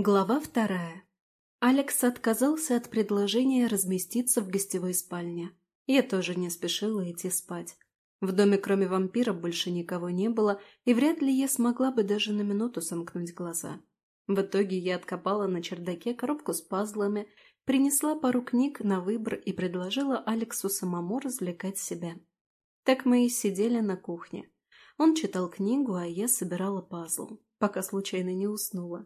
Глава вторая. Алекс отказался от предложения разместиться в гостевой спальне. Я тоже не спешила идти спать. В доме кроме вампира больше никого не было, и вряд ли я смогла бы даже на минуту сомкнуть глаза. В итоге я откопала на чердаке коробку с пазлами, принесла пару книг на выбор и предложила Алексу самому развлекать себя. Так мы и сидели на кухне. Он читал книгу, а я собирала пазл, пока случайно не уснула.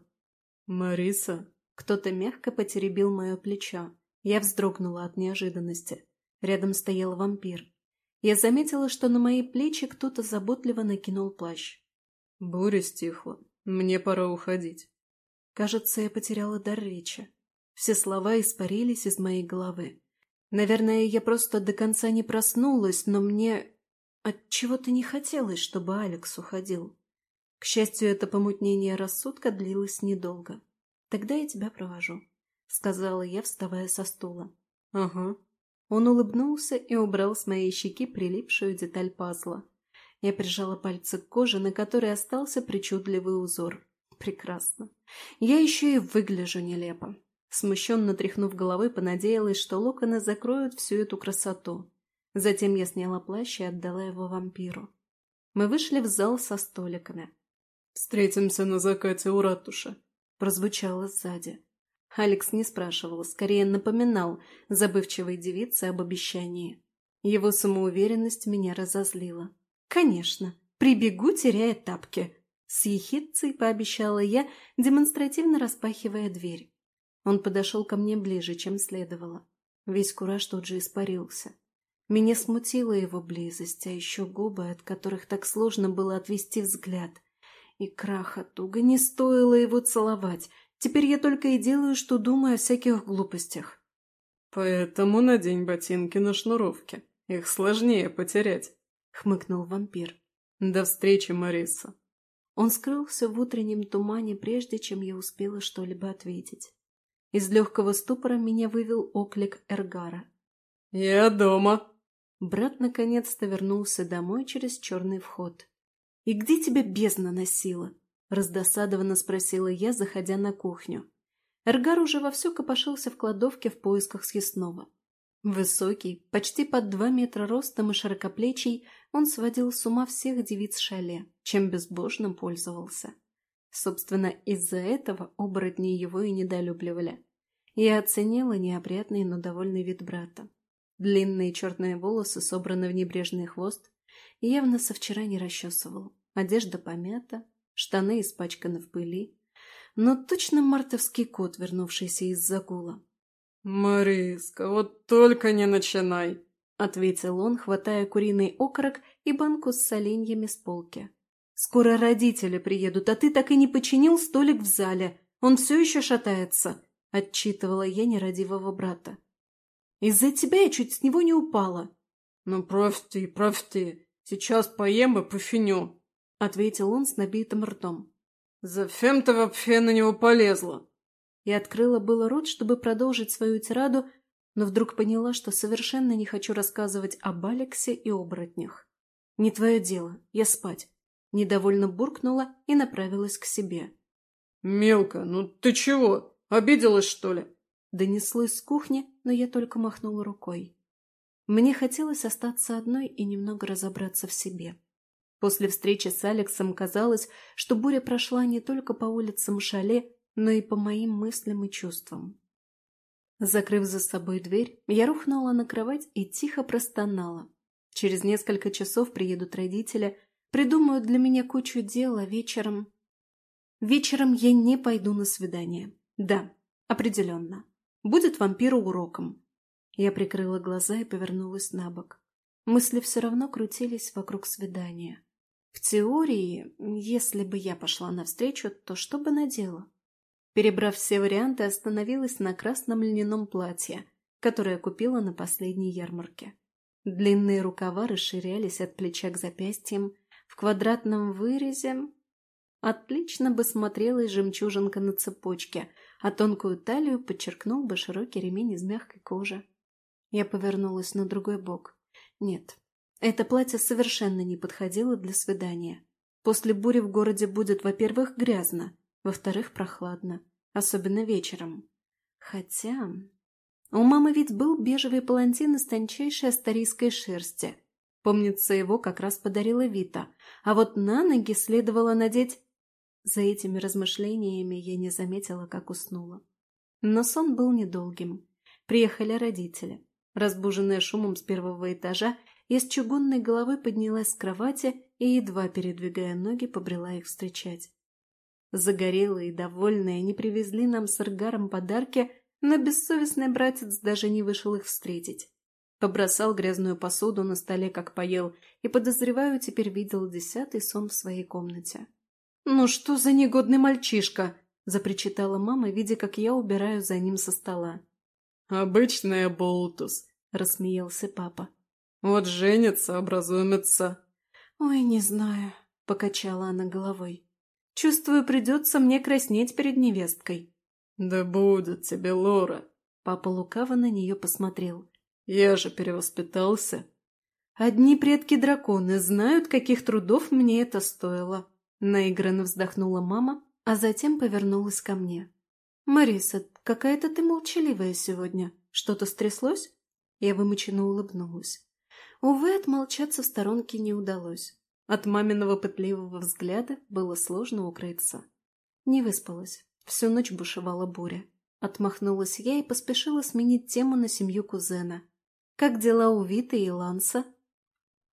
«Мариса?» Кто-то мягко потеребил мое плечо. Я вздрогнула от неожиданности. Рядом стоял вампир. Я заметила, что на мои плечи кто-то заботливо накинул плащ. «Буря стихла. Мне пора уходить». Кажется, я потеряла дар речи. Все слова испарились из моей головы. Наверное, я просто до конца не проснулась, но мне от чего то не хотелось, чтобы Алекс уходил. К счастью, это помутнение рассудка длилось недолго. «Тогда я тебя провожу», — сказала я, вставая со стула. «Ага». Он улыбнулся и убрал с моей щеки прилипшую деталь пазла. Я прижала пальцы к коже, на которой остался причудливый узор. Прекрасно. Я еще и выгляжу нелепо. Смущенно тряхнув головой, понадеялась, что локоны закроют всю эту красоту. Затем я сняла плащ и отдала его вампиру. Мы вышли в зал со столиками. «Встретимся на закате у ратуши», — прозвучало сзади. Алекс не спрашивал, скорее напоминал забывчивой девице об обещании. Его самоуверенность меня разозлила. «Конечно, прибегу, теряя тапки», — с ехидцей пообещала я, демонстративно распахивая дверь. Он подошел ко мне ближе, чем следовало. Весь кураж тут же испарился. Меня смутила его близость, а еще губы, от которых так сложно было отвести взгляд. И краха туго не стоило его целовать. Теперь я только и делаю, что думаю о всяких глупостях. «Поэтому надень ботинки на шнуровке. Их сложнее потерять», — хмыкнул вампир. «До встречи, Мариса». Он скрылся в утреннем тумане, прежде чем я успела что-либо ответить. Из легкого ступора меня вывел оклик Эргара. «Я дома!» Брат наконец-то вернулся домой через черный вход. «И где тебя бездна носила?» — раздосадованно спросила я, заходя на кухню. Эргар уже вовсю копошился в кладовке в поисках съестного. Высокий, почти под два метра ростом и широкоплечий, он сводил с ума всех девиц шале, чем безбожно пользовался. Собственно, из-за этого оборотни его и недолюбливали. Я оценила неопрятный, но довольный вид брата. Длинные черные волосы собраны в небрежный хвост, явно со вчера не расчесывал. Одежда помята, штаны испачканы в пыли. Но точно мартовский кот, вернувшийся из загула. «Мариска, вот только не начинай!» — ответил он, хватая куриный окорок и банку с соленьями с полки. «Скоро родители приедут, а ты так и не починил столик в зале. Он все еще шатается», — отчитывала я нерадивого брата. «Из-за тебя я чуть с него не упала». «Ну, правь ты, правь ты. Сейчас поем и пофиню», — ответил он с набитым ртом. «Зачем ты вообще на него полезла?» И открыла было рот, чтобы продолжить свою тираду, но вдруг поняла, что совершенно не хочу рассказывать об Алексе и оборотнях. «Не твое дело, я спать», — недовольно буркнула и направилась к себе. «Мелко, ну ты чего? Обиделась, что ли?» Донеслось с кухни, но я только махнула рукой. Мне хотелось остаться одной и немного разобраться в себе. После встречи с Алексом казалось, что буря прошла не только по улицам шале, но и по моим мыслям и чувствам. Закрыв за собой дверь, я рухнула на кровать и тихо простонала. Через несколько часов приедут родители, придумают для меня кучу дел, а вечером... Вечером я не пойду на свидание. Да, определенно. Будет вампиру уроком. Я прикрыла глаза и повернулась на бок. Мысли все равно крутились вокруг свидания. В теории, если бы я пошла навстречу, то что бы надела? Перебрав все варианты, остановилась на красном льняном платье, которое купила на последней ярмарке. Длинные рукава расширялись от плеча к запястьям, в квадратном вырезе отлично бы смотрелась жемчужинка на цепочке, а тонкую талию подчеркнул бы широкий ремень из мягкой кожи. Я повернулась на другой бок. Нет, это платье совершенно не подходило для свидания. После бури в городе будет, во-первых, грязно, во-вторых, прохладно, особенно вечером. Хотя... У мамы ведь был бежевый палантин из тончайшей астарийской шерсти. Помнится, его как раз подарила Вита, а вот на ноги следовало надеть... За этими размышлениями я не заметила, как уснула. Но сон был недолгим. Приехали родители. Разбуженная шумом с первого этажа, я с чугунной головы поднялась с кровати и, едва передвигая ноги, побрела их встречать. Загорелые и довольные они привезли нам с Иргаром подарки, но бессовестный братец даже не вышел их встретить. Побросал грязную посуду на столе, как поел, и, подозреваю, теперь видел десятый сон в своей комнате. «Ну что за негодный мальчишка!» – запричитала мама, видя, как я убираю за ним со стола. «Обычная болтус», – рассмеялся папа. «Вот женится, образумится». «Ой, не знаю», – покачала она головой. «Чувствую, придется мне краснеть перед невесткой». «Да будет тебе, Лора», – папа лукаво на нее посмотрел. «Я же перевоспитался». «Одни предки-драконы знают, каких трудов мне это стоило», – наигранно вздохнула мама, а затем повернулась ко мне. «Мариса, какая-то ты молчаливая сегодня. Что-то стряслось?» Я вымученно улыбнулась. Увы, отмолчаться в сторонке не удалось. От маминого пытливого взгляда было сложно укрыться. Не выспалась. Всю ночь бушевала буря. Отмахнулась я и поспешила сменить тему на семью кузена. «Как дела у Виты и Ланса?»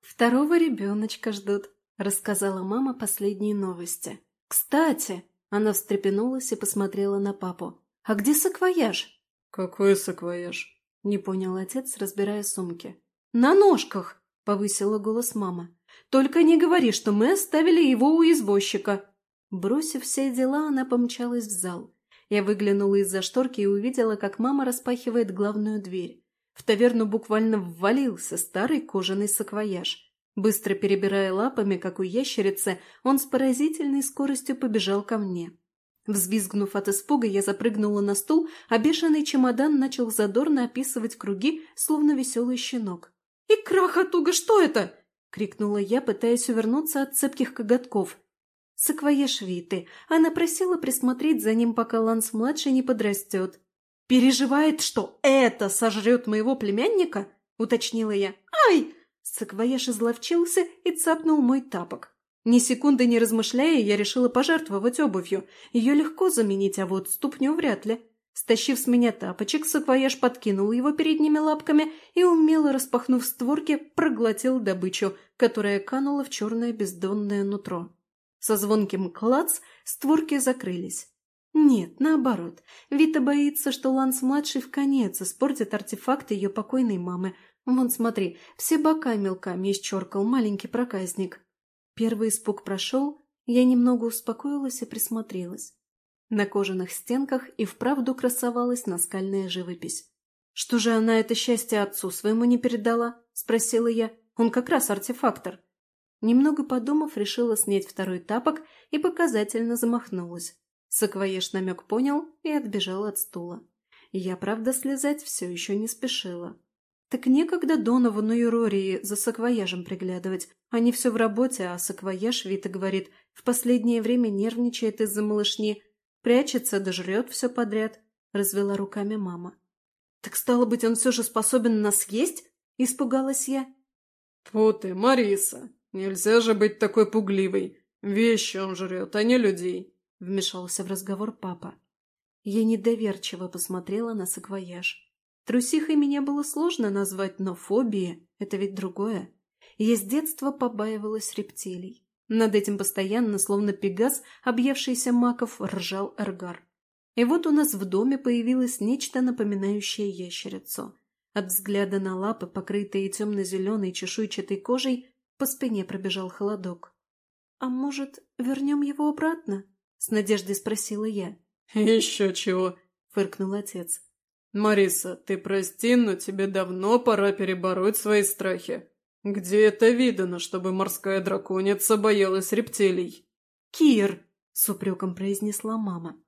«Второго ребеночка ждут», — рассказала мама последние новости. «Кстати!» — она встрепенулась и посмотрела на папу. «А где саквояж?» «Какой саквояж?» — не понял отец, разбирая сумки. «На ножках!» — повысила голос мама. «Только не говори, что мы оставили его у извозчика!» Бросив все дела, она помчалась в зал. Я выглянула из-за шторки и увидела, как мама распахивает главную дверь. В таверну буквально ввалился старый кожаный саквояж. Быстро перебирая лапами, как у ящерицы, он с поразительной скоростью побежал ко мне. Взвизгнув от испуга, я запрыгнула на стул, а бешеный чемодан начал задорно описывать круги, словно веселый щенок. «И крахотуга, что это?» — крикнула я, пытаясь увернуться от цепких коготков. Саквояж Виты. Она просила присмотреть за ним, пока Ланс-младший не подрастет. «Переживает, что это сожрет моего племянника?» — уточнила я. «Ай!» Саквояж изловчился и цапнул мой тапок. Ни секунды не размышляя, я решила пожертвовать обувью. Ее легко заменить, а вот ступню вряд ли. Стащив с меня тапочек, саквояж подкинул его передними лапками и, умело распахнув створки, проглотил добычу, которая канула в черное бездонное нутро. Со звонким клац створки закрылись. Нет, наоборот. Вита боится, что Ланс-младший в конец испортит артефакт ее покойной мамы. Вон, смотри, все бока мелками исчеркал маленький проказник. Первый испуг прошел, я немного успокоилась и присмотрелась. На кожаных стенках и вправду красовалась наскальная живопись. «Что же она это счастье отцу своему не передала?» – спросила я. «Он как раз артефактор». Немного подумав, решила снять второй тапок и показательно замахнулась. Саквоеж намек понял и отбежал от стула. Я, правда, слезать все еще не спешила. Так некогда Доновану и Рории за саквояжем приглядывать. Они все в работе, а саквояж, Вита говорит, в последнее время нервничает из-за малышни, Прячется да жрет все подряд», — развела руками мама. «Так стало быть, он все же способен нас есть?» — испугалась я. «Тьфу ты, Мариса, нельзя же быть такой пугливой. Вещи он жрет, а не людей», — вмешался в разговор папа. Я недоверчиво посмотрела на саквояж. Трусихой меня было сложно назвать, но фобия — это ведь другое. Я с детства побаивалась рептилий. Над этим постоянно, словно пегас, объевшийся маков, ржал Эргар. И вот у нас в доме появилось нечто напоминающее ящерицу. От взгляда на лапы, покрытые темно-зеленой чешуйчатой кожей, по спине пробежал холодок. «А может, вернем его обратно?» — с надеждой спросила я. «Еще чего!» — фыркнул отец. «Мариса, ты прости, но тебе давно пора перебороть свои страхи. «Где это видано, чтобы морская драконица боялась рептилий?» «Кир!» — с упреком произнесла мама.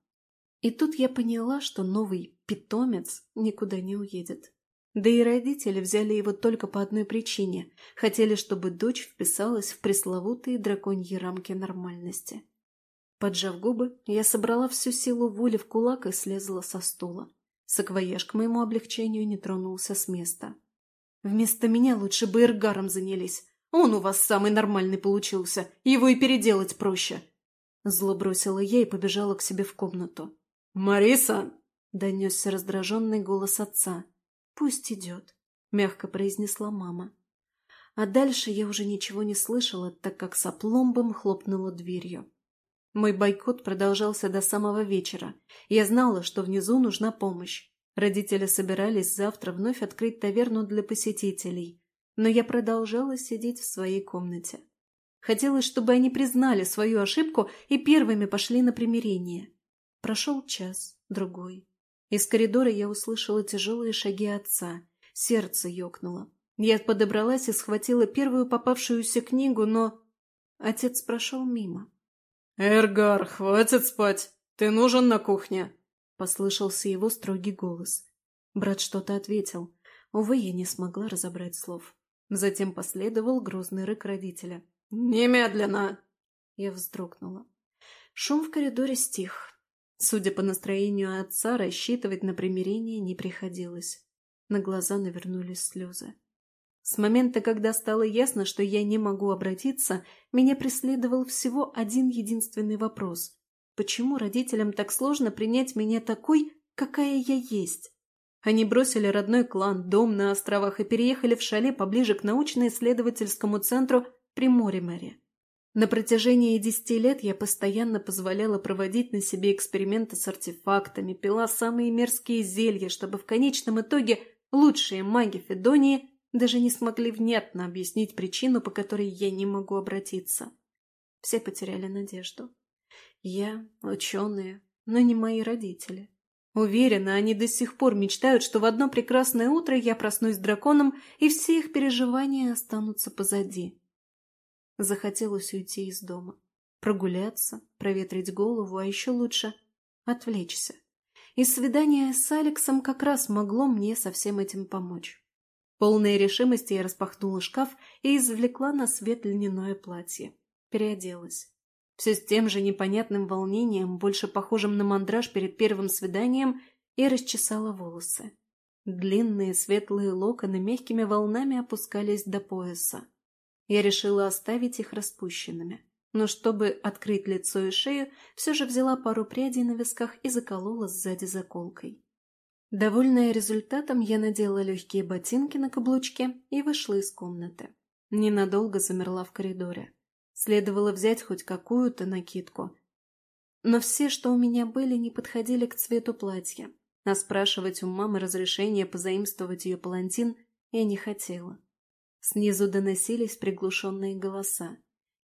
И тут я поняла, что новый питомец никуда не уедет. Да и родители взяли его только по одной причине – хотели, чтобы дочь вписалась в пресловутые драконьи рамки нормальности. Поджав губы, я собрала всю силу воли в кулак и слезла со стула. Саквояж к моему облегчению не тронулся с места. Вместо меня лучше бы Эргаром занялись. Он у вас самый нормальный получился, его и переделать проще. Зло бросила я и побежала к себе в комнату. «Мариса!» — донесся раздраженный голос отца. «Пусть идет», — мягко произнесла мама. А дальше я уже ничего не слышала, так как с опломбом хлопнула дверью. Мой бойкот продолжался до самого вечера. Я знала, что внизу нужна помощь. Родители собирались завтра вновь открыть таверну для посетителей. Но я продолжала сидеть в своей комнате. Хотелось, чтобы они признали свою ошибку и первыми пошли на примирение. Прошел час, другой. Из коридора я услышала тяжелые шаги отца. Сердце ёкнуло. Я подобралась и схватила первую попавшуюся книгу, но... Отец прошел мимо. «Эргар, хватит спать! Ты нужен на кухне!» — послышался его строгий голос. Брат что-то ответил. Увы, я не смогла разобрать слов. Затем последовал грозный рык родителя. «Немедленно!» Я вздрогнула. Шум в коридоре стих. Судя по настроению отца, рассчитывать на примирение не приходилось. На глаза навернулись слезы. С момента, когда стало ясно, что я не могу обратиться, меня преследовал всего один единственный вопрос. Почему родителям так сложно принять меня такой, какая я есть? Они бросили родной клан, дом на островах и переехали в шале поближе к научно-исследовательскому центру при Моримере. На протяжении десяти лет я постоянно позволяла проводить на себе эксперименты с артефактами, пила самые мерзкие зелья, чтобы в конечном итоге лучшие маги Федонии даже не смогли внятно объяснить причину, по которой я не могу обратиться. Все потеряли надежду. Я, ученые, но не мои родители. Уверена, они до сих пор мечтают, что в одно прекрасное утро я проснусь драконом, и все их переживания останутся позади. Захотелось уйти из дома. Прогуляться, проветрить голову, а еще лучше — отвлечься. И свидание с Алексом как раз могло мне со всем этим помочь. Полной решимости я распахнула шкаф и извлекла на свет льняное платье. Переоделась. Все с тем же непонятным волнением, больше похожим на мандраж перед первым свиданием, и расчесала волосы. Длинные светлые локоны мягкими волнами опускались до пояса. Я решила оставить их распущенными. Но чтобы открыть лицо и шею, все же взяла пару прядей на висках и заколола сзади заколкой. Довольная результатом, я надела легкие ботинки на каблучке и вышла из комнаты. Ненадолго замерла в коридоре. Следовало взять хоть какую-то накидку. Но все, что у меня были, не подходили к цвету платья. А спрашивать у мамы разрешение позаимствовать ее палантин я не хотела. Снизу доносились приглушенные голоса.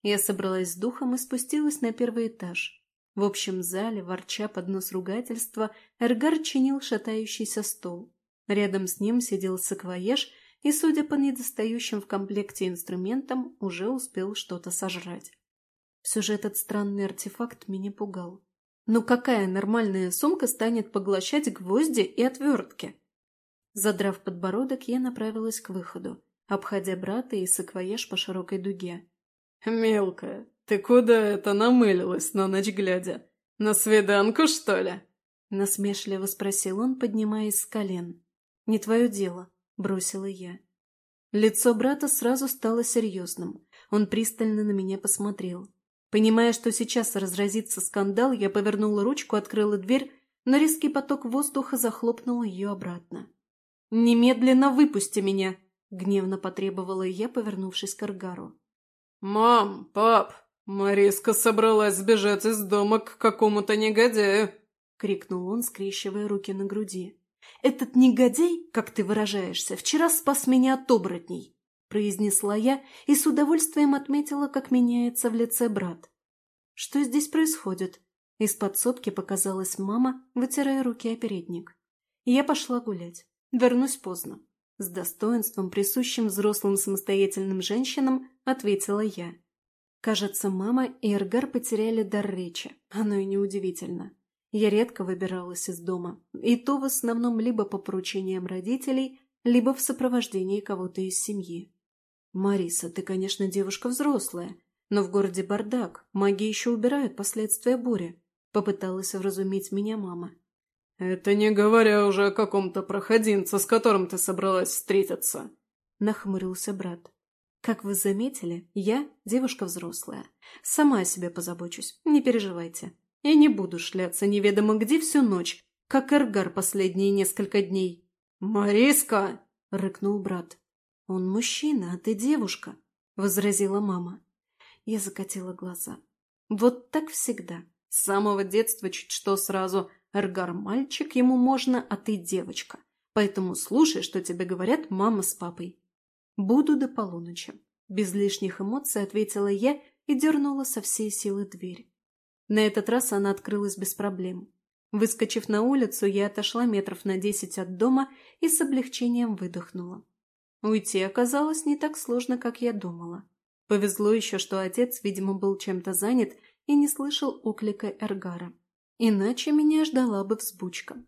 Я собралась с духом и спустилась на первый этаж. В общем зале, ворча под нос ругательства, Эргар чинил шатающийся стол. Рядом с ним сидел саквоеж и, судя по недостающим в комплекте инструментам, уже успел что-то сожрать. Все же этот странный артефакт меня пугал. Ну какая нормальная сумка станет поглощать гвозди и отвертки? Задрав подбородок, я направилась к выходу, обходя брата и саквоеж по широкой дуге. «Мелкая, «Ты куда это намылилась на ночь глядя? На свиданку, что ли?» Насмешливо спросил он, поднимаясь с колен. «Не твое дело», — бросила я. Лицо брата сразу стало серьезным. Он пристально на меня посмотрел. Понимая, что сейчас разразится скандал, я повернула ручку, открыла дверь, но резкий поток воздуха захлопнул ее обратно. «Немедленно выпусти меня!» — гневно потребовала я, повернувшись к Аргару. «Мам, пап, «Мариска собралась сбежать из дома к какому-то негодяю!» — крикнул он, скрещивая руки на груди. «Этот негодяй, как ты выражаешься, вчера спас меня от оборотней!» — произнесла я и с удовольствием отметила, как меняется в лице брат. «Что здесь происходит?» Из подсобки показалась мама, вытирая руки о передник. Я пошла гулять. Вернусь поздно. С достоинством, присущим взрослым самостоятельным женщинам, ответила я. Кажется, мама и Эргар потеряли дар речи. Оно и неудивительно. Я редко выбиралась из дома, и то в основном либо по поручениям родителей, либо в сопровождении кого-то из семьи. «Мариса, ты, конечно, девушка взрослая, Но в городе бардак, маги еще убирают последствия бури. Попыталась вразумить меня мама. «Это не говоря уже о каком-то проходинце, с которым ты собралась встретиться», — нахмурился брат. «Как вы заметили, я девушка взрослая. Сама о себе позабочусь, не переживайте. Я не буду шляться неведомо где всю ночь, как Эргар последние несколько дней». «Мариска!» — рыкнул брат. «Он мужчина, а ты девушка», — возразила мама. Я закатила глаза. «Вот так всегда. С самого детства чуть что сразу. Эргар мальчик, ему можно, а ты девочка. Поэтому слушай, что тебе говорят мама с папой. Буду до полуночи. Без лишних эмоций ответила я и дернула со всей силы дверь. На этот раз она открылась без проблем. Выскочив на улицу, я отошла метров на десять от дома и с облегчением выдохнула. Уйти оказалось не так сложно, как я думала. Повезло еще, что отец, видимо, был чем-то занят и не слышал оклика Эргара. Иначе меня ждала бы взбучка.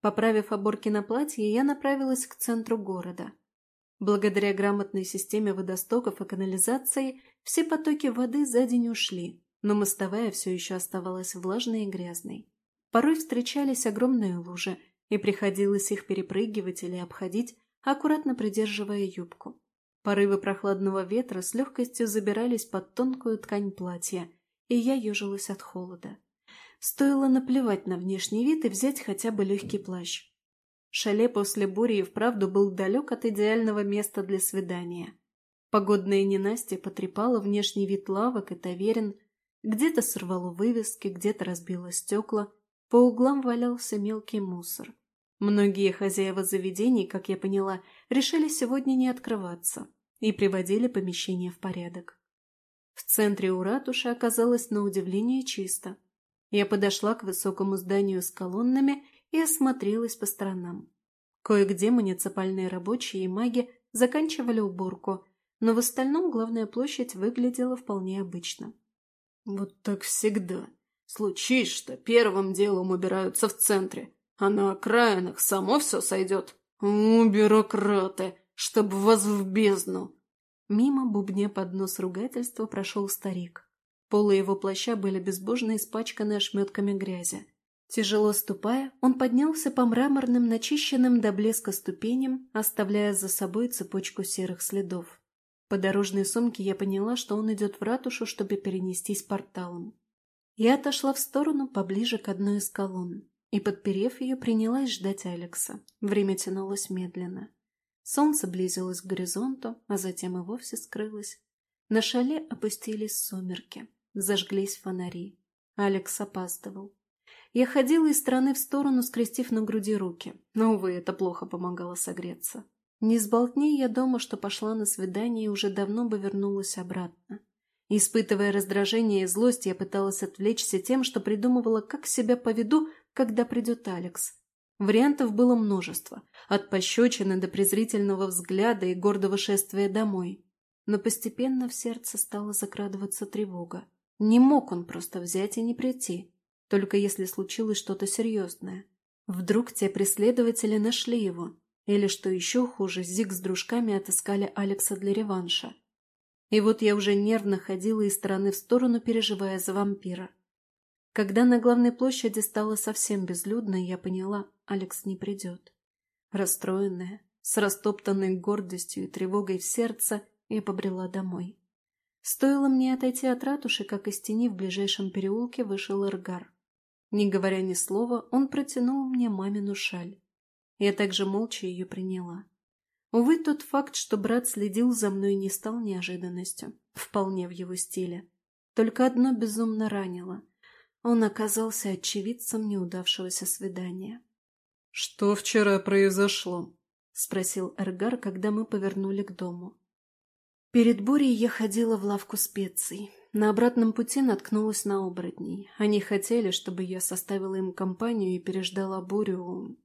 Поправив оборки на платье, я направилась к центру города. Благодаря грамотной системе водостоков и канализации все потоки воды за день ушли, но мостовая все еще оставалась влажной и грязной. Порой встречались огромные лужи, и приходилось их перепрыгивать или обходить, аккуратно придерживая юбку. Порывы прохладного ветра с легкостью забирались под тонкую ткань платья, и я ежилась от холода. Стоило наплевать на внешний вид и взять хотя бы легкий плащ. Шале после бури и вправду был далек от идеального места для свидания. Погодная ненастье потрепала внешний вид лавок и таверен, где-то сорвало вывески, где-то разбило стекла, по углам валялся мелкий мусор. Многие хозяева заведений, как я поняла, решили сегодня не открываться и приводили помещение в порядок. В центре у ратуши оказалось на удивление чисто. Я подошла к высокому зданию с колоннами и осмотрелась по сторонам. Кое-где муниципальные рабочие и маги заканчивали уборку, но в остальном главная площадь выглядела вполне обычно. «Вот так всегда. Случись, что первым делом убираются в центре, а на окраинах само все сойдет. У, бюрократы, чтоб вас в бездну!» Мимо бубне под нос ругательства прошел старик. Полы его плаща были безбожно испачканы ошметками грязи. Тяжело ступая, он поднялся по мраморным, начищенным до блеска ступеням, оставляя за собой цепочку серых следов. По дорожной сумке я поняла, что он идет в ратушу, чтобы перенестись порталом. Я отошла в сторону, поближе к одной из колонн, и, подперев ее, принялась ждать Алекса. Время тянулось медленно. Солнце близилось к горизонту, а затем и вовсе скрылось. На шале опустились сумерки, зажглись фонари. Алекс опаздывал. Я ходила из стороны в сторону, скрестив на груди руки, но, увы, это плохо помогало согреться. Не сболтни я дома, что пошла на свидание и уже давно бы вернулась обратно. Испытывая раздражение и злость, я пыталась отвлечься тем, что придумывала, как себя поведу, когда придет Алекс. Вариантов было множество, от пощечины до презрительного взгляда и гордого шествия домой. Но постепенно в сердце стала закрадываться тревога. Не мог он просто взять и не прийти только если случилось что-то серьезное. Вдруг те преследователи нашли его, или, что еще хуже, Зиг с дружками отыскали Алекса для реванша. И вот я уже нервно ходила из стороны в сторону, переживая за вампира. Когда на главной площади стало совсем безлюдно, я поняла, Алекс не придет. Расстроенная, с растоптанной гордостью и тревогой в сердце, я побрела домой. Стоило мне отойти от ратуши, как из тени в ближайшем переулке вышел Эргар. Не говоря ни слова, он протянул мне мамину шаль. Я также молча ее приняла. Увы, тот факт, что брат следил за мной, не стал неожиданностью. Вполне в его стиле. Только одно безумно ранило. Он оказался очевидцем неудавшегося свидания. «Что вчера произошло?» — спросил Эргар, когда мы повернули к дому. Перед бурей я ходила в лавку специй. На обратном пути наткнулась на оборотней. Они хотели, чтобы я составила им компанию и переждала бурю.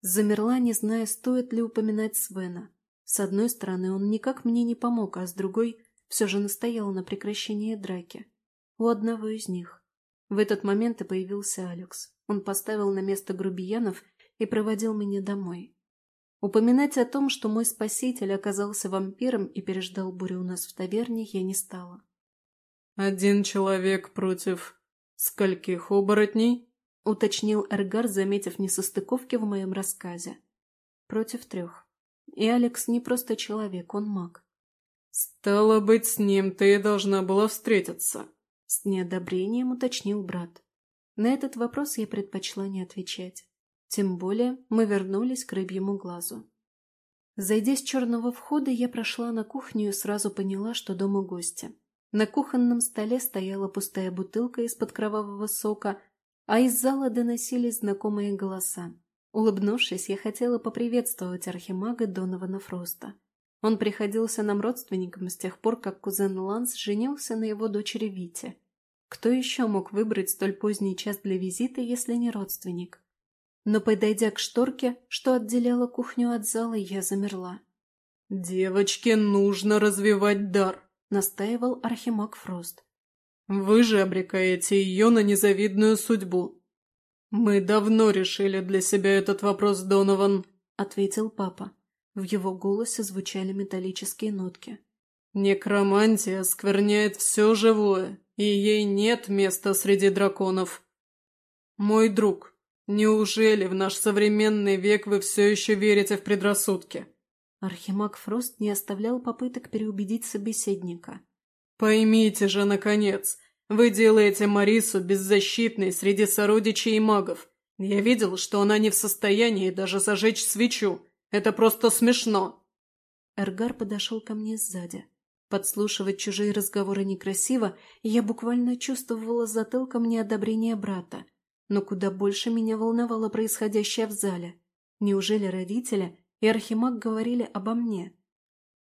Замерла, не зная, стоит ли упоминать Свена. С одной стороны, он никак мне не помог, а с другой все же настоял на прекращении драки. У одного из них. В этот момент и появился Алекс. Он поставил на место грубиянов и проводил меня домой. Упоминать о том, что мой спаситель оказался вампиром и переждал бурю у нас в таверне, я не стала. Один человек против скольких оборотней?» — уточнил Эргар, заметив несостыковки в моем рассказе. «Против трех. И Алекс не просто человек, он маг». «Стало быть, с ним ты должна была встретиться», — с неодобрением уточнил брат. На этот вопрос я предпочла не отвечать. Тем более мы вернулись к рыбьему глазу. Зайдя с черного входа, я прошла на кухню и сразу поняла, что дома гости. На кухонном столе стояла пустая бутылка из-под кровавого сока, а из зала доносились знакомые голоса. Улыбнувшись, я хотела поприветствовать архимага Донована Фроста. Он приходился нам родственником с тех пор, как кузен Ланс женился на его дочери Вите. Кто еще мог выбрать столь поздний час для визита, если не родственник? Но, подойдя к шторке, что отделяла кухню от зала, я замерла. «Девочке нужно развивать дар», — настаивал Архимаг Фрост. «Вы же обрекаете ее на незавидную судьбу». «Мы давно решили для себя этот вопрос, Донован», — ответил папа. В его голосе звучали металлические нотки. «Некромантия скверняет все живое, и ей нет места среди драконов. Мой друг, неужели в наш современный век вы все еще верите в предрассудки?» Архимаг Фрост не оставлял попыток переубедить собеседника. «Поймите же, наконец, вы делаете Марису беззащитной среди сородичей и магов. Я видел, что она не в состоянии даже зажечь свечу. Это просто смешно!» Эргар подошел ко мне сзади. Подслушивать чужие разговоры некрасиво, и я буквально чувствовала затылком неодобрение брата. Но куда больше меня волновало происходящее в зале. Неужели родители и Архимаг говорили обо мне?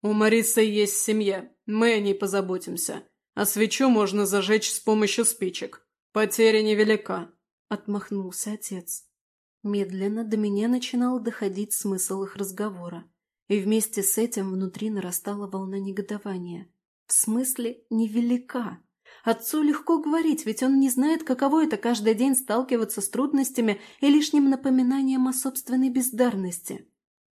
«У Марисы есть семья, мы о ней позаботимся. А свечу можно зажечь с помощью спичек. Потеря невелика», — отмахнулся отец. Медленно до меня начинал доходить смысл их разговора. И вместе с этим внутри нарастала волна негодования. В смысле, невелика. Отцу легко говорить, ведь он не знает, каково это каждый день сталкиваться с трудностями и лишним напоминанием о собственной бездарности.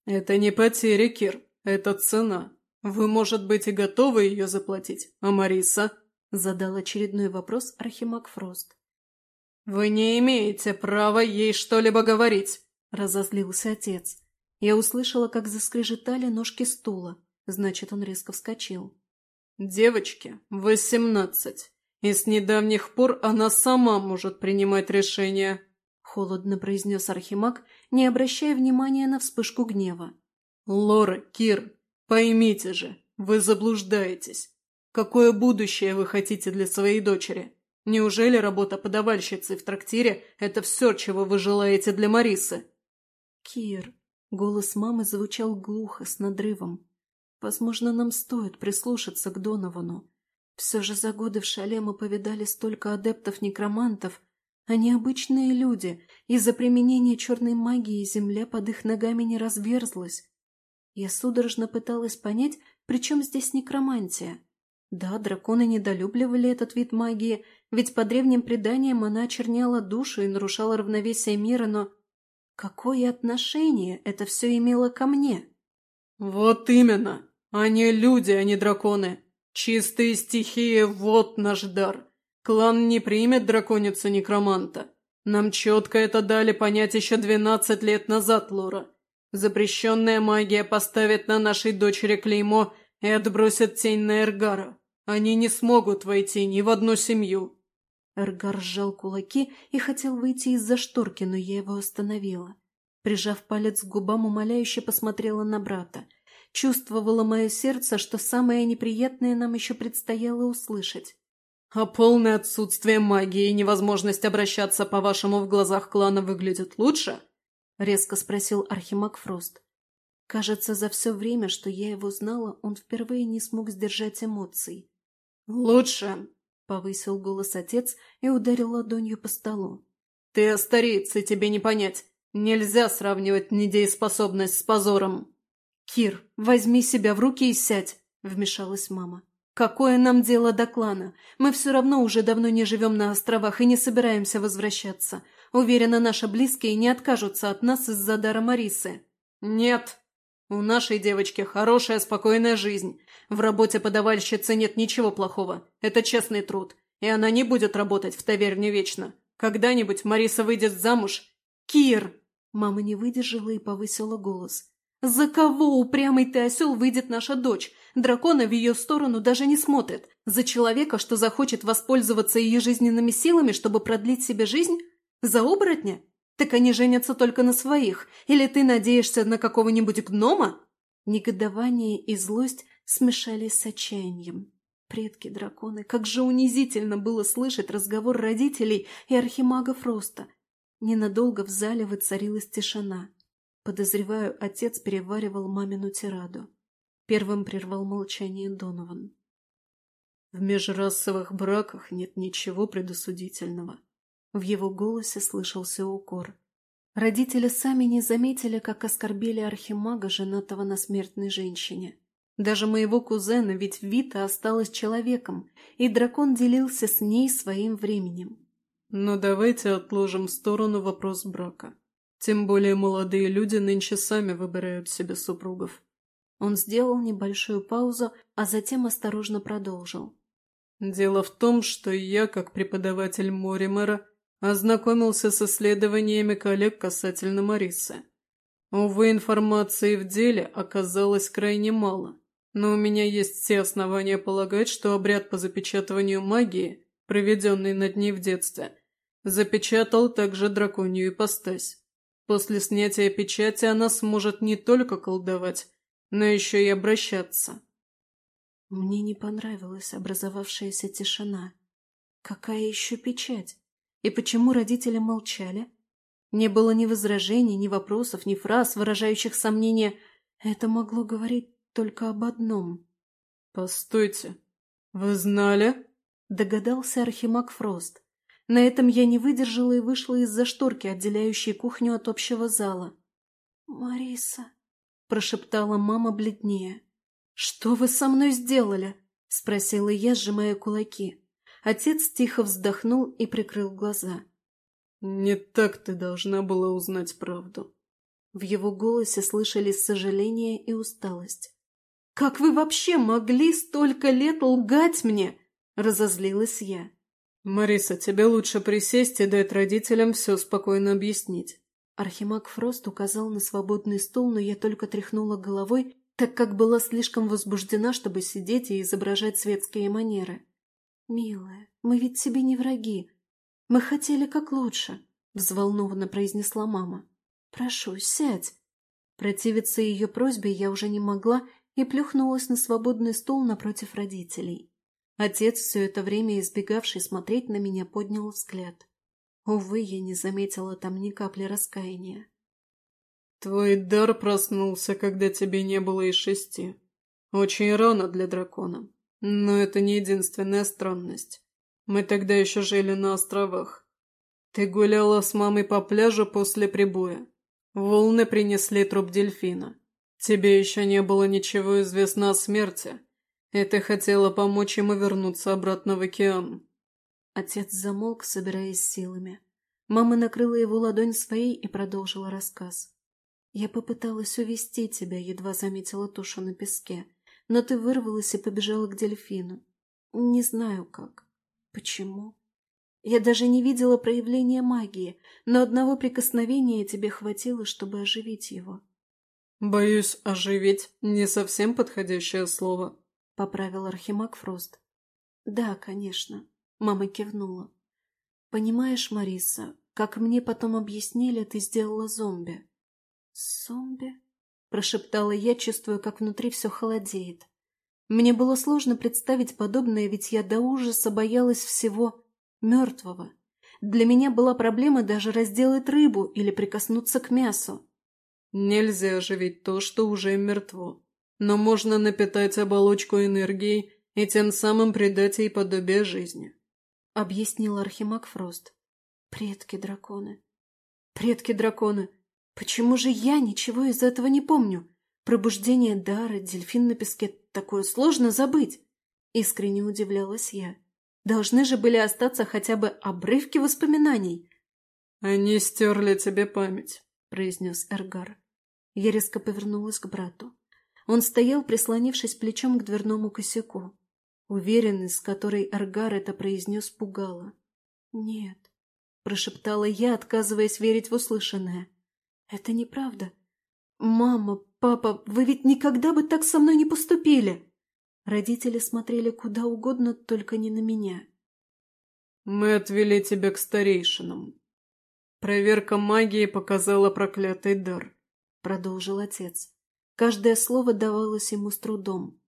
«Это не потеря, Кир, это цена. Вы, может быть, и готовы ее заплатить, а Мариса?» Задал очередной вопрос Архимаг Фрост. «Вы не имеете права ей что-либо говорить», — разозлился отец. Я услышала, как заскрежетали ножки стула. Значит, он резко вскочил. «Девочке восемнадцать, и с недавних пор она сама может принимать решения», — холодно произнес Архимаг, не обращая внимания на вспышку гнева. «Лора, Кир, поймите же, вы заблуждаетесь. Какое будущее вы хотите для своей дочери? Неужели работа подавальщицы в трактире – это все, чего вы желаете для Марисы?» «Кир», Голос мамы звучал глухо, с надрывом. Возможно, нам стоит прислушаться к Доновану. Все же за годы в шале мы повидали столько адептов-некромантов, они обычные люди, из-за применения черной магии земля под их ногами не разверзлась. Я судорожно пыталась понять, при чем здесь некромантия. Да, драконы недолюбливали этот вид магии, ведь по древним преданиям она очерняла душу и нарушала равновесие мира, но Какое отношение это все имело ко мне? Вот именно. Они люди, а не драконы. Чистые стихии – вот наш дар. Клан не примет драконицу-некроманта. Нам четко это дали понять еще двенадцать лет назад, Лора. Запрещенная магия поставит на нашей дочери клеймо и отбросит тень на Эргара. Они не смогут войти ни в одну семью. Эргар сжал кулаки и хотел выйти из-за шторки, но я его остановила. Прижав палец к губам, умоляюще посмотрела на брата. Чувствовало мое сердце, что самое неприятное нам еще предстояло услышать. «А полное отсутствие магии и невозможность обращаться, по-вашему, в глазах клана выглядит лучше?» — резко спросил Архимаг Фрост. Кажется, за все время, что я его знала, он впервые не смог сдержать эмоций. «Лучше!» — повысил голос отец и ударил ладонью по столу. «Ты остарица, тебе не понять. Нельзя сравнивать недееспособность с позором». «Кир, возьми себя в руки и сядь», — вмешалась мама. «Какое нам дело до клана? Мы все равно уже давно не живем на островах и не собираемся возвращаться. Уверена, наши близкие не откажутся от нас из-за дара Марисы». «Нет», У нашей девочки хорошая, спокойная жизнь. В работе подавальщицы нет ничего плохого. Это честный труд. И она не будет работать в таверне вечно. Когда-нибудь Мариса выйдет замуж. Кир!» Мама не выдержала и повысила голос. «За кого, упрямый ты осел, выйдет наша дочь? Дракона в ее сторону даже не смотрит. За человека, что захочет воспользоваться ее жизненными силами, чтобы продлить себе жизнь? За оборотня? Так они женятся только на своих. Или ты надеешься на какого-нибудь гнома?» Негодование и злость смешались с отчаянием. Предки-драконы, как же унизительно было слышать разговор родителей и архимага Фроста. Ненадолго в зале воцарилась тишина. Подозреваю, отец переваривал мамину тираду. Первым прервал молчание Донован. В межрасовых браках нет ничего предосудительного. В его голосе слышался укор. Родители сами не заметили, как оскорбили архимага, женатого на смертной женщине. Даже моего кузена, ведь Вита осталась человеком, и дракон делился с ней своим временем. Но давайте отложим в сторону вопрос брака. Тем более молодые люди нынче сами выбирают себе супругов. Он сделал небольшую паузу, а затем осторожно продолжил. Дело в том, что я, как преподаватель Моримера, ознакомился с исследованиями коллег касательно Марисы. Увы, информации в деле оказалось крайне мало, но у меня есть все основания полагать, что обряд по запечатыванию магии, проведенный над ней в детстве, запечатал также драконью ипостась. После снятия печати она сможет не только колдовать, но еще и обращаться. Мне не понравилась образовавшаяся тишина. Какая еще печать? И почему родители молчали? Не было ни возражений, ни вопросов, ни фраз, выражающих сомнения. Это могло говорить только об одном. «Постойте, вы знали?» — догадался Архимаг Фрост. На этом я не выдержала и вышла из-за шторки, отделяющей кухню от общего зала. «Мариса», — прошептала мама бледнее. «Что вы со мной сделали?» — спросила я, сжимая кулаки. Отец тихо вздохнул и прикрыл глаза. «Не так ты должна была узнать правду». В его голосе слышались сожаление и усталость. «Как вы вообще могли столько лет лгать мне?» — разозлилась я. «Мариса, тебе лучше присесть и дать родителям все спокойно объяснить». Архимаг Фрост указал на свободный стул, но я только тряхнула головой, так как была слишком возбуждена, чтобы сидеть и изображать светские манеры. «Милая, мы ведь себе не враги. Мы хотели как лучше», — взволнованно произнесла мама. «Прошу, сядь». Противиться ее просьбе я уже не могла и плюхнулась на свободный стул напротив родителей. Отец, все это время избегавший смотреть на меня, поднял взгляд. Увы, я не заметила там ни капли раскаяния. «Твой дар проснулся, когда тебе не было и шести. Очень рано для дракона. Но это не единственная странность. Мы тогда еще жили на островах. Ты гуляла с мамой по пляжу после прибоя. Волны принесли труп дельфина. Тебе еще не было ничего известно о смерти, ты хотела помочь ему вернуться обратно в океан». Отец замолк, собираясь силами. Мама накрыла его ладонь своей и продолжила рассказ. «Я попыталась увести тебя, едва заметила тушу на песке, но ты вырвалась и побежала к дельфину. Не знаю как. Почему? Я даже не видела проявления магии, но одного прикосновения тебе хватило, чтобы оживить его». «Боюсь, оживить — не совсем подходящее слово», — поправил Архимаг Фрост. «Да, конечно», — мама кивнула. «Понимаешь, Мариса, как мне потом объяснили, ты сделала зомби». «Зомби?» — прошептала я, чувствуя, как внутри все холодеет. Мне было сложно представить подобное, ведь я до ужаса боялась всего мертвого. Для меня была проблема даже разделать рыбу или прикоснуться к мясу. «Нельзя оживить то, что уже мертво», но можно напитать оболочку энергией и тем самым придать ей подобие жизни», — объяснил Архимаг Фрост. «Предки-драконы! Предки-драконы! Почему же я ничего из этого не помню? Пробуждение дара, дельфин на песке — такое сложно забыть!» Искренне удивлялась я. «Должны же были остаться хотя бы обрывки воспоминаний!» «Они стерли тебе память», — произнес Эргар. Я резко повернулась к брату. Он стоял, прислонившись плечом к дверному косяку. Уверенность, с которой Аргар это произнес, пугала. «Нет», — прошептала я, отказываясь верить в услышанное. «Это неправда. Мама, папа, вы ведь никогда бы так со мной не поступили!» Родители смотрели куда угодно, только не на меня. «Мы отвели тебя к старейшинам. Проверка магии показала проклятый дар», — продолжил отец. Каждое слово давалось ему с трудом.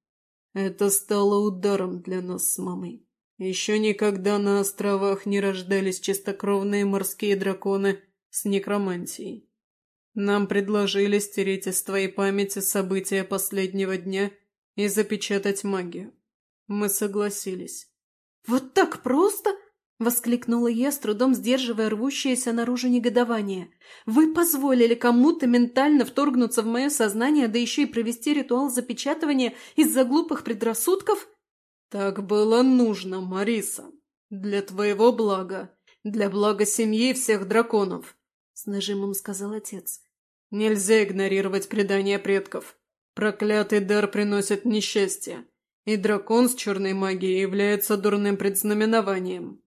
«Это стало ударом для нас с мамой. Еще никогда на островах не рождались чистокровные морские драконы с некромантией. Нам предложили стереть из твоей памяти события последнего дня и запечатать магию. Мы согласились. «Вот так просто?» — воскликнула я, с трудом сдерживая рвущееся наружу негодование. «Вы позволили кому-то ментально вторгнуться в мое сознание, да еще и провести ритуал запечатывания из-за глупых предрассудков?» «Так было нужно, Мариса. Для твоего блага, для блага семьи всех драконов», — с нажимом сказал отец. Нельзя игнорировать предания предков. Проклятый дар приносит несчастье, и дракон с черной магией является дурным предзнаменованием.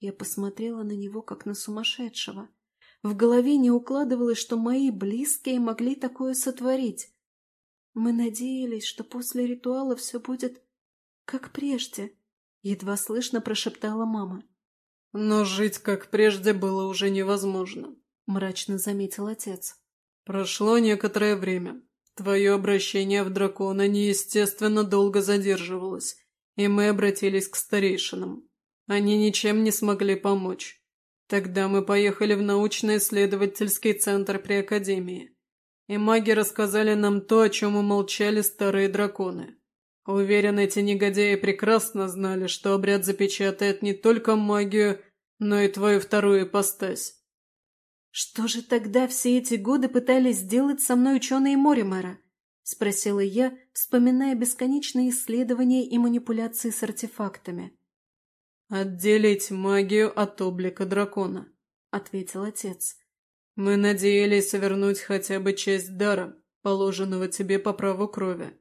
Я посмотрела на него, как на сумасшедшего. В голове не укладывалось, что мои близкие могли такое сотворить. Мы надеялись, что после ритуала все будет как прежде, едва слышно прошептала мама. Но жить как прежде было уже невозможно, мрачно заметил отец. Прошло некоторое время. Твое обращение в дракона неестественно долго задерживалось, и мы обратились к старейшинам. Они ничем не смогли помочь. Тогда мы поехали в научно-исследовательский центр при Академии. И маги рассказали нам то, о чем умолчали старые драконы. Уверен, эти негодяи прекрасно знали, что обряд запечатает не только магию, но и твою вторую ипостась. «Что же тогда все эти годы пытались сделать со мной ученые Моримера?» — спросила я, вспоминая бесконечные исследования и манипуляции с артефактами. «Отделить магию от облика дракона», — ответил отец. «Мы надеялись вернуть хотя бы часть дара, положенного тебе по праву крови.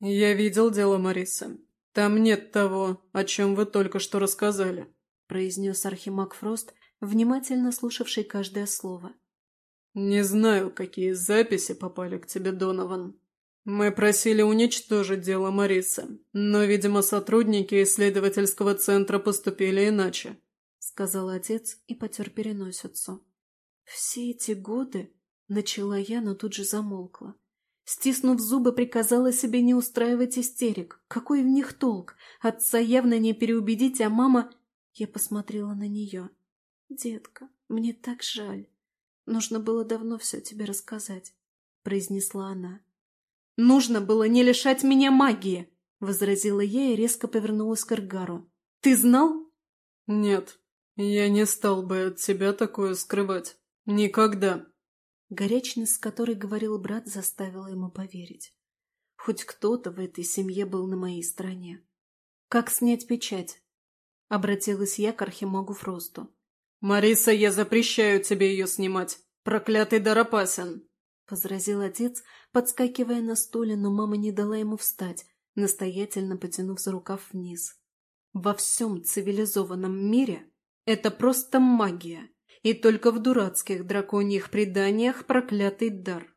Я видел дело Марисы. Там нет того, о чем вы только что рассказали», — произнес Архимаг Фрост, внимательно слушавший каждое слово. «Не знаю, какие записи попали к тебе, Донован. Мы просили уничтожить дело Марисы, но, видимо, сотрудники исследовательского центра поступили иначе», — сказал отец и потер переносицу. «Все эти годы...» — начала я, но тут же замолкла. Стиснув зубы, приказала себе не устраивать истерик. Какой в них толк? Отца явно не переубедить, а мама... Я посмотрела на нее. «Детка, мне так жаль. Нужно было давно все тебе рассказать», — произнесла она. «Нужно было не лишать меня магии», — возразила я и резко повернулась к Эргару. «Ты знал?» «Нет, я не стал бы от тебя такое скрывать. Никогда». Горячность, с которой говорил брат, заставила ему поверить. Хоть кто-то в этой семье был на моей стороне. «Как снять печать?» — обратилась я к архимагу Фросту. «Мариса, я запрещаю тебе ее снимать. Проклятый дар опасен!» — возразил отец, подскакивая на стуле, но мама не дала ему встать, настоятельно потянув за рукав вниз. «Во всем цивилизованном мире это просто магия, и только в дурацких драконьих преданиях проклятый дар».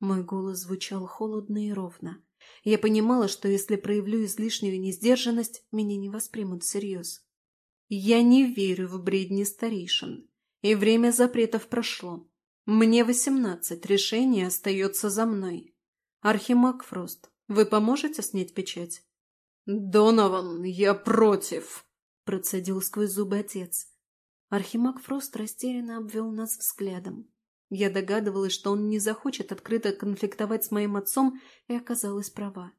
Мой голос звучал холодно и ровно. Я понимала, что если проявлю излишнюю несдержанность, меня не воспримут всерьез. Я не верю в бредни старейшин. И время запретов прошло. Мне восемнадцать, решение остается за мной. Архимаг Фрост, вы поможете снять печать? «Донован, я против!» – процедил сквозь зубы отец. Архимаг Фрост растерянно обвел нас взглядом. Я догадывалась, что он не захочет открыто конфликтовать с моим отцом, и оказалась права.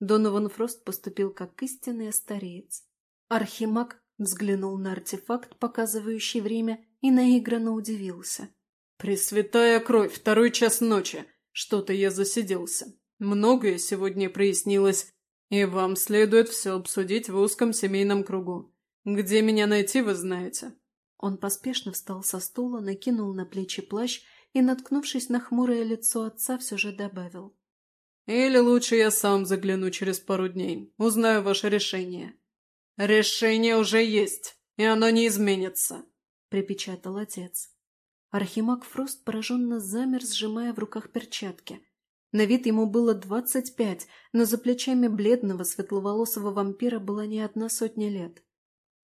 Донован Фрост поступил как истинный стареец. Архимаг Взглянул на артефакт, показывающий время, и наигранно удивился. «Пресвятая кровь, второй час ночи. Что-то я засиделся. Многое сегодня прояснилось, и вам следует все обсудить в узком семейном кругу. Где меня найти, вы знаете». Он поспешно встал со стула, накинул на плечи плащ и, наткнувшись на хмурое лицо отца, все же добавил. «Или лучше я сам загляну через пару дней, узнаю ваше решение». «Решение уже есть, и оно не изменится», — припечатал отец. Архимаг Фрост пораженно замер, сжимая в руках перчатки. На вид ему было двадцать пять, но за плечами бледного светловолосого вампира была не одна сотня лет.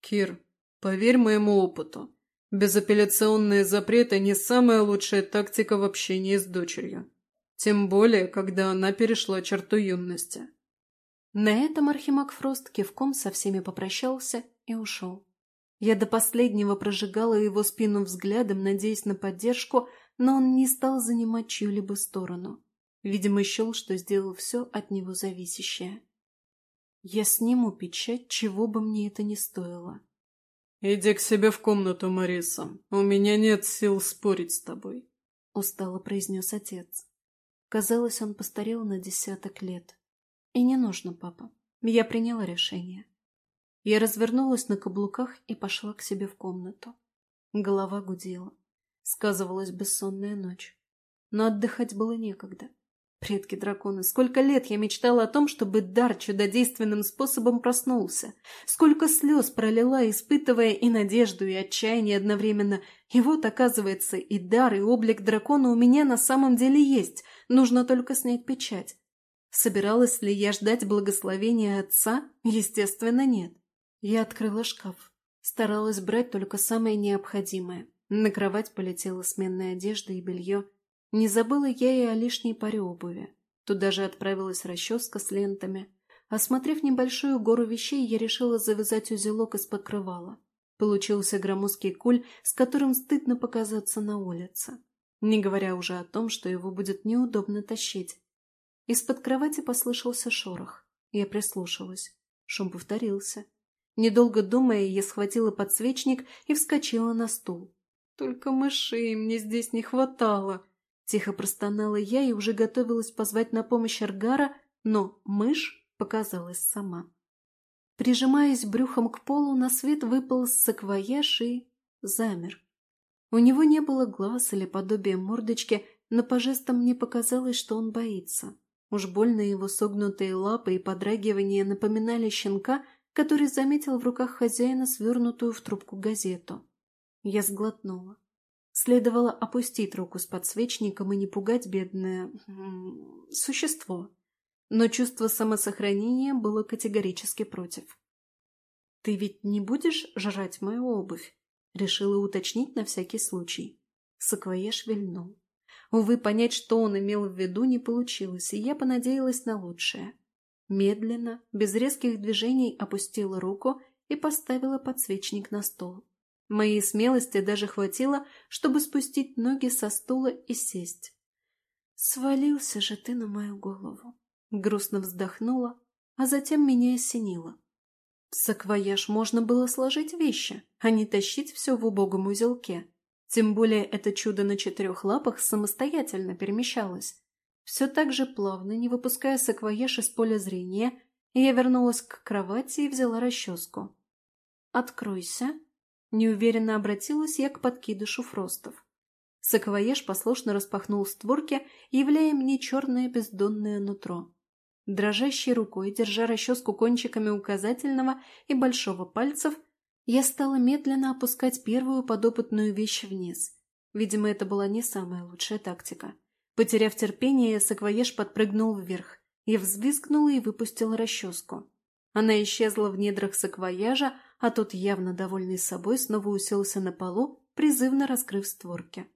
«Кир, поверь моему опыту, безапелляционные запреты не самая лучшая тактика в общении с дочерью. Тем более, когда она перешла черту юности». На этом Архимаг Фрост кивком со всеми попрощался и ушел. Я до последнего прожигала его спину взглядом, надеясь на поддержку, но он не стал занимать чью-либо сторону. Видимо, счел, что сделал все от него зависящее. Я сниму печать, чего бы мне это ни стоило. «Иди к себе в комнату, Мариса. У меня нет сил спорить с тобой», — устало произнес отец. Казалось, он постарел на десяток лет. И не нужно, папа. Я приняла решение. Я развернулась на каблуках и пошла к себе в комнату. Голова гудела. Сказывалась бессонная ночь. Но отдыхать было некогда. Предки дракона, сколько лет я мечтала о том, чтобы дар чудодейственным способом проснулся. Сколько слез пролила, испытывая и надежду, и отчаяние одновременно. И вот, оказывается, и дар, и облик дракона у меня на самом деле есть. Нужно только снять печать. Собиралась ли я ждать благословения отца? Естественно, нет. Я открыла шкаф. Старалась брать только самое необходимое. На кровать полетела сменная одежда и белье. Не забыла я и о лишней паре обуви. Туда же отправилась расческа с лентами. Осмотрев небольшую гору вещей, я решила завязать узелок из покрывала. Получился громоздкий куль, с которым стыдно показаться на улице. Не говоря уже о том, что его будет неудобно тащить. Из-под кровати послышался шорох. Я прислушалась. Шум повторился. Недолго думая, я схватила подсвечник и вскочила на стул. «Только мышей мне здесь не хватало!» Тихо простонала я и уже готовилась позвать на помощь Аргара, но мышь показалась сама. Прижимаясь брюхом к полу, на свет выпал саквояж и замер. У него не было глаз или подобия мордочки, но по жестам мне показалось, что он боится. Уж больно его согнутые лапы и подрагивания напоминали щенка, который заметил в руках хозяина свернутую в трубку газету. Я сглотнула. Следовало опустить руку с подсвечником и не пугать бедное... существо. Но чувство самосохранения было категорически против. «Ты ведь не будешь жрать мою обувь?» Решила уточнить на всякий случай. Саквояж вильнул. Увы, понять, что он имел в виду, не получилось, и я понадеялась на лучшее. Медленно, без резких движений опустила руку и поставила подсвечник на стол. Моей смелости даже хватило, чтобы спустить ноги со стула и сесть. «Свалился же ты на мою голову!» Грустно вздохнула, а затем меня осенило. В саквояж можно было сложить вещи, а не тащить все в убогом узелке. Тем более это чудо на четырех лапах самостоятельно перемещалось. Все так же плавно, не выпуская саквояж из поля зрения, я вернулась к кровати и взяла расческу. «Откройся!» Неуверенно обратилась я к подкидышу Фростов. Саквояж послушно распахнул створки, являя мне черное бездонное нутро. Дрожащей рукой, держа расческу кончиками указательного и большого пальцев, я стала медленно опускать первую подопытную вещь вниз. Видимо, это была не самая лучшая тактика. Потеряв терпение, саквоеж подпрыгнул вверх. Я взвизгнула и выпустила расческу. Она исчезла в недрах саквояжа, а тот, явно довольный собой, снова уселся на полу, призывно раскрыв створки.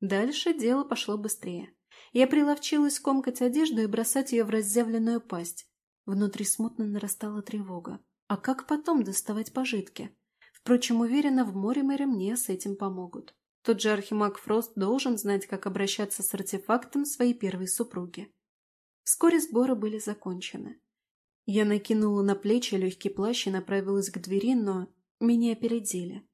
Дальше дело пошло быстрее. Я приловчилась комкать одежду и бросать ее в разъявленную пасть. Внутри смутно нарастала тревога. А как потом доставать пожитки? Впрочем, уверена, в море мэре мне с этим помогут. Тот же Архимаг Фрост должен знать, как обращаться с артефактом своей первой супруги. Вскоре сборы были закончены. Я накинула на плечи легкий плащ и направилась к двери, но меня опередили.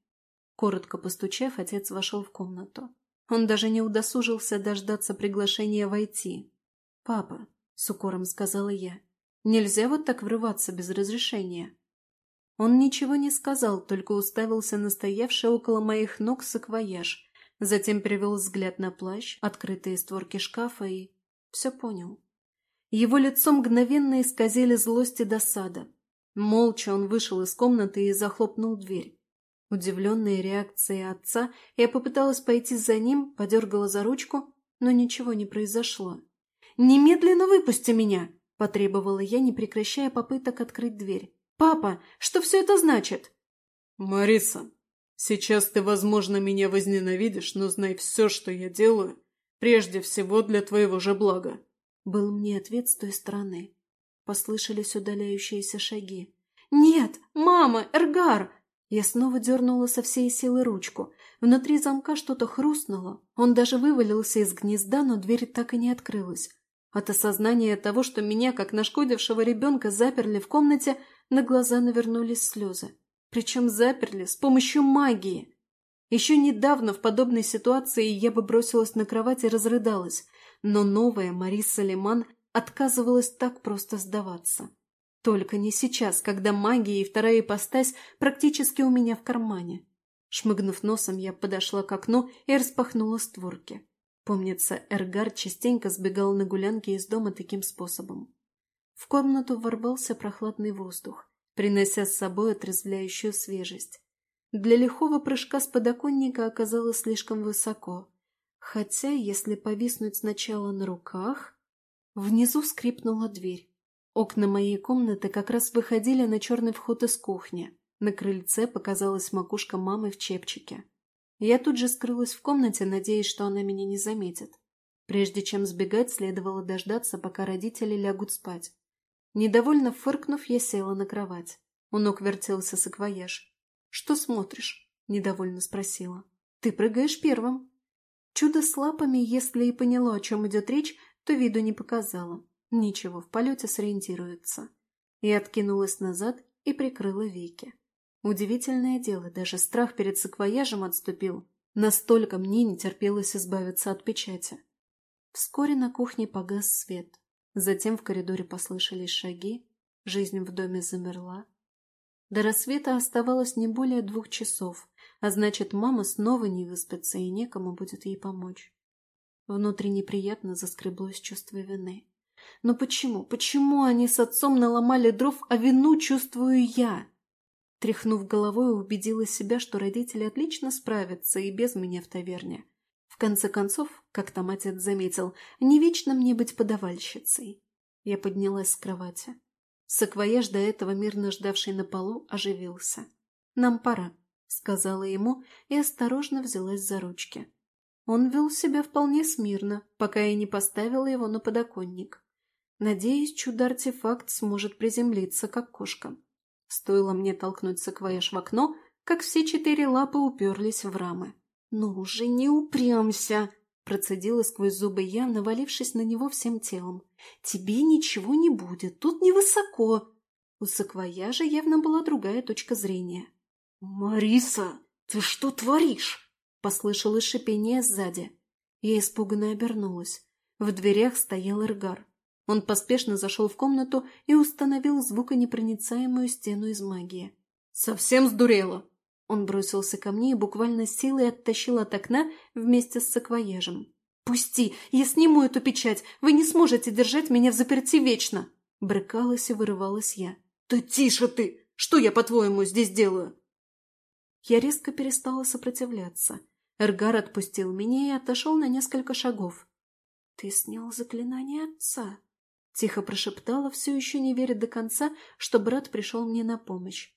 Коротко постучав, отец вошел в комнату. Он даже не удосужился дождаться приглашения войти. «Папа», — с укором сказала я, — «нельзя вот так врываться без разрешения». Он ничего не сказал, только уставился на стоявший около моих ног саквояж, Затем перевел взгляд на плащ, открытые створки шкафа и... Все понял. Его лицо мгновенно исказили злость и досада. Молча он вышел из комнаты и захлопнул дверь. Удивленная реакцией отца, я попыталась пойти за ним, подергала за ручку, но ничего не произошло. «Немедленно выпусти меня!» – потребовала я, не прекращая попыток открыть дверь. «Папа, что все это значит?» «Мариса, сейчас ты, возможно, меня возненавидишь, но знай все, что я делаю, прежде всего для твоего же блага», – был мне ответ с той стороны. Послышались удаляющиеся шаги. «Нет! Мама! Эргар!» Я снова дернула со всей силы ручку. Внутри замка что-то хрустнуло. Он даже вывалился из гнезда, но дверь так и не открылась. От осознания того, что меня, как нашкодившего ребенка, заперли в комнате, на глаза навернулись слезы. Причем заперли с помощью магии. Еще недавно в подобной ситуации я бы бросилась на кровать и разрыдалась, но новая Мариса Лиман отказывалась так просто сдаваться. Только не сейчас, когда магия и вторая ипостась практически у меня в кармане. Шмыгнув носом, я подошла к окну и распахнула створки. Помнится, Эргар частенько сбегал на гулянки из дома таким способом. В комнату ворвался прохладный воздух, принося с собой отрезвляющую свежесть. Для лихого прыжка с подоконника оказалось слишком высоко. Хотя, если повиснуть сначала на руках... Внизу скрипнула дверь. Окна моей комнаты как раз выходили на черный вход из кухни. На крыльце показалась макушка мамы в чепчике. Я тут же скрылась в комнате, надеясь, что она меня не заметит. Прежде чем сбегать, следовало дождаться, пока родители лягут спать. Недовольно фыркнув, я села на кровать. У ног вертелся саквояж. «Что смотришь?» – недовольно спросила. «Ты прыгаешь первым». Чудо с лапами, если и поняла, о чем идет речь, то виду не показала. Ничего, в полете сориентируется. Я откинулась назад и прикрыла веки. Удивительное дело, даже страх перед саквояжем отступил. Настолько мне не терпелось избавиться от печати. Вскоре на кухне погас свет. Затем в коридоре послышались шаги. Жизнь в доме замерла. До рассвета оставалось не более двух часов, а значит, мама снова не выспится и некому будет ей помочь. Внутри неприятно заскреблось чувство вины. Но почему, почему они с отцом наломали дров, а вину чувствую я? Тряхнув головой, убедила себя, что родители отлично справятся и без меня в таверне. В конце концов, как там отец заметил, не вечно мне быть подавальщицей. Я поднялась с кровати. Саквояж, до этого мирно ждавший на полу, оживился. «Нам пора», — сказала ему и осторожно взялась за ручки. Он вел себя вполне смирно, пока я не поставила его на подоконник. Надеюсь, чудо-артефакт сможет приземлиться, как кошка. Стоило мне толкнуть саквояж в окно, как все четыре лапы уперлись в рамы. «Ну уже не упрямся!» – процедила сквозь зубы я, навалившись на него всем телом. «Тебе ничего не будет, тут невысоко!» У саквояжа явно была другая точка зрения. «Мариса, ты что творишь?» – послышалось шипение сзади. Я испуганно обернулась. В дверях стоял Эргар. Он поспешно зашел в комнату и установил звуконепроницаемую стену из магии. «Совсем сдурела!» Он бросился ко мне и буквально силой оттащил от окна вместе с саквояжем. «Пусти! Я сниму эту печать! Вы не сможете держать меня в заперти вечно!» Брыкалась и вырывалась я. «Да тише ты! Что я, по-твоему, здесь делаю?» Я резко перестала сопротивляться. Эргар отпустил меня и отошел на несколько шагов. «Ты снял заклинание отца?» Тихо прошептала, все еще не веря до конца, что брат пришел мне на помощь.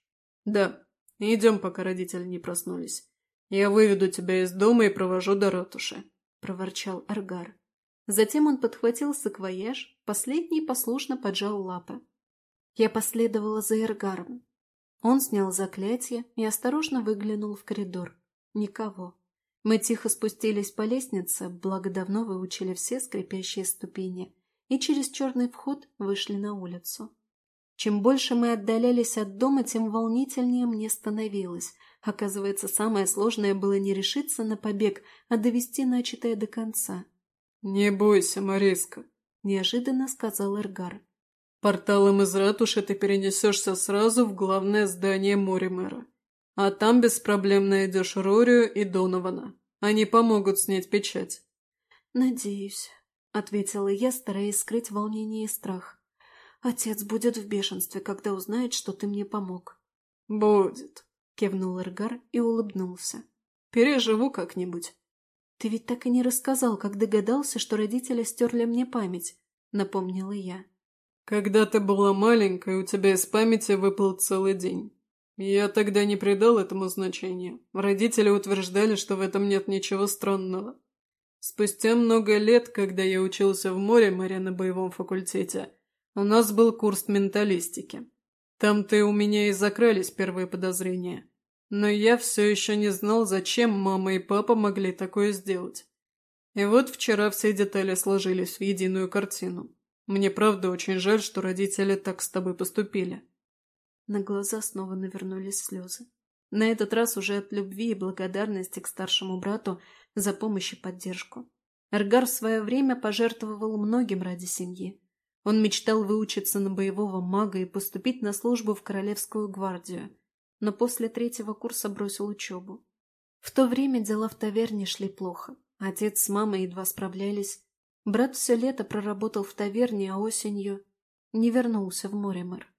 «Да, идем, пока родители не проснулись. Я выведу тебя из дома и провожу до ратуши», — проворчал Аргар. Затем он подхватил саквояж, последний послушно поджал лапы. Я последовала за Эргаром. Он снял заклятие и осторожно выглянул в коридор. Никого. Мы тихо спустились по лестнице, благо давно выучили все скрипящие ступени, и через черный вход вышли на улицу. Чем больше мы отдалялись от дома, тем волнительнее мне становилось. Оказывается, самое сложное было не решиться на побег, а довести начатое до конца. «Не бойся, Мариска», — неожиданно сказал Эргар. «Порталом из ратуши ты перенесешься сразу в главное здание Моримера, а там без проблем найдешь Рорию и Донована. Они помогут снять печать». «Надеюсь», — ответила я, стараясь скрыть волнение и страх. «Отец будет в бешенстве, когда узнает, что ты мне помог». «Будет», — кивнул Эргар и улыбнулся. «Переживу как-нибудь». «Ты ведь так и не рассказал, как догадался, что родители стерли мне память», — напомнила я. «Когда ты была маленькой, у тебя из памяти выпал целый день. Я тогда не придал этому значения. Родители утверждали, что в этом нет ничего странного. Спустя много лет, когда я учился в море море на боевом факультете, у нас был курс менталистики. Там-то у меня и закрались первые подозрения. Но я все еще не знал, зачем мама и папа могли такое сделать. И вот вчера все детали сложились в единую картину. Мне правда очень жаль, что родители так с тобой поступили. На глаза снова навернулись слезы. На этот раз уже от любви и благодарности к старшему брату за помощь и поддержку. Эргар в свое время пожертвовал многим ради семьи. Он мечтал выучиться на боевого мага и поступить на службу в Королевскую гвардию – но после третьего курса бросил учебу. В то время дела в таверне шли плохо. Отец с мамой едва справлялись. Брат все лето проработал в таверне, а осенью не вернулся в Моремер.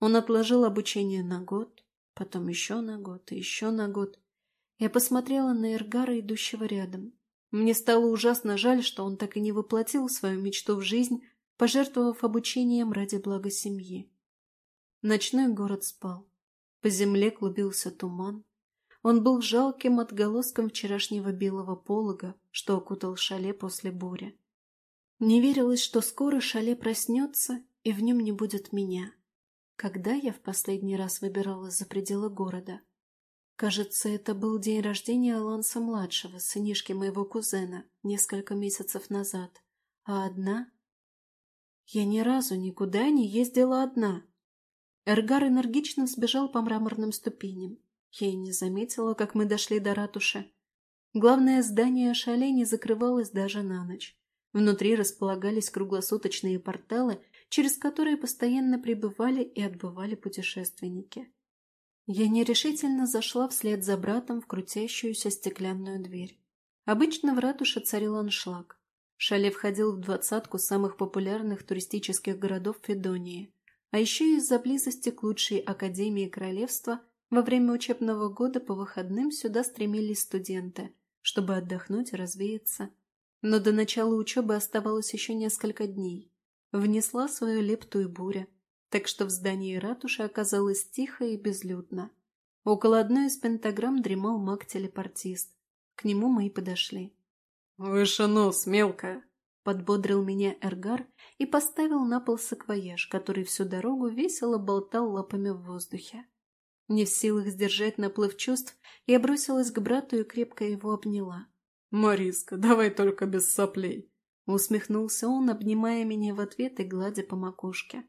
Он отложил обучение на год, потом еще на год и еще на год. Я посмотрела на Эргара, идущего рядом. Мне стало ужасно жаль, что он так и не воплотил свою мечту в жизнь, пожертвовав обучением ради блага семьи. Ночной город спал. По земле клубился туман. Он был жалким отголоском вчерашнего белого полога, что окутал шале после бури. Не верилось, что скоро шале проснется, и в нем не будет меня. Когда я в последний раз выбиралась за пределы города? Кажется, это был день рождения Аланса-младшего, сынишки моего кузена, несколько месяцев назад. А одна? Я ни разу никуда не ездила одна. Эргар энергично сбежал по мраморным ступеням. Я и не заметила, как мы дошли до ратуши. Главное здание шале не закрывалось даже на ночь. Внутри располагались круглосуточные порталы, через которые постоянно прибывали и отбывали путешественники. Я нерешительно зашла вслед за братом в крутящуюся стеклянную дверь. Обычно в ратуше царил аншлаг. Шале входил в двадцатку самых популярных туристических городов Федонии. А еще из-за близости к лучшей академии королевства во время учебного года по выходным сюда стремились студенты, чтобы отдохнуть и развеяться. Но до начала учебы оставалось еще несколько дней. Внесла свою лепту и буря, так что в здании ратуши оказалось тихо и безлюдно. Около одной из пентаграмм дремал маг-телепортист. К нему мы и подошли. «Выше нос, мелкая!» Подбодрил меня Эргар и поставил на пол саквояж, который всю дорогу весело болтал лапами в воздухе. Не в силах сдержать наплыв чувств, я бросилась к брату и крепко его обняла. «Мариска, давай только без соплей!» Усмехнулся он, обнимая меня в ответ и гладя по макушке.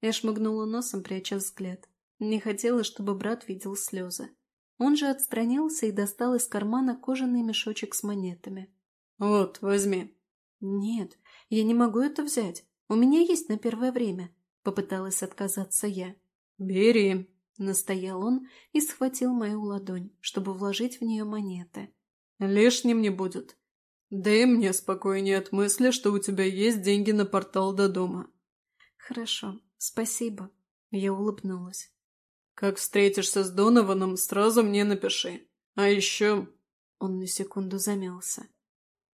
Я шмыгнула носом, пряча взгляд. Не хотела, чтобы брат видел слезы. Он же отстранился и достал из кармана кожаный мешочек с монетами. «Вот, возьми», «Нет, я не могу это взять. У меня есть на первое время», — попыталась отказаться я. «Бери», — настоял он и схватил мою ладонь, чтобы вложить в нее монеты. «Лишним не будет. Да и мне спокойнее от мысли, что у тебя есть деньги на портал до дома». «Хорошо, спасибо», — я улыбнулась. «Как встретишься с Донованом, сразу мне напиши. А еще...» Он на секунду замялся.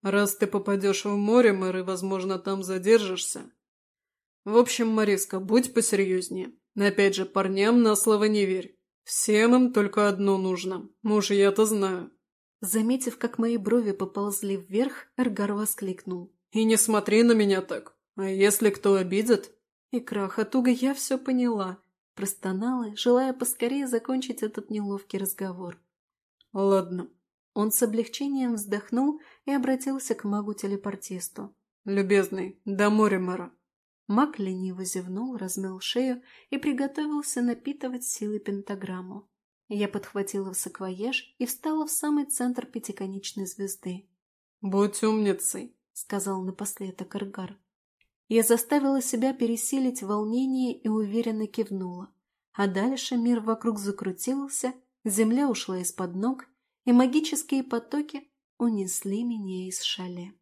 Раз ты попадешь в море, мэр, и, возможно, там задержишься. В общем, Мариска, будь посерьезнее. Опять же, парням на слово не верь. Всем им только одно нужно. Муж, я-то знаю. Заметив, как мои брови поползли вверх, Эргар воскликнул. «И не смотри на меня так. А если кто обидит?» И краха туго я все поняла. Простонала, желая поскорее закончить этот неловкий разговор. «Ладно, он с облегчением вздохнул и обратился к магу-телепортисту. «Любезный, до моря мэра». Маг лениво зевнул, размыл шею и приготовился напитывать силой пентаграмму. Я подхватила в саквояж и встала в самый центр пятиконечной звезды. «Будь умницей», — сказал напоследок Эргар. Я заставила себя пересилить волнение и уверенно кивнула. А дальше мир вокруг закрутился, земля ушла из-под ног, и магические потоки унесли меня из шале.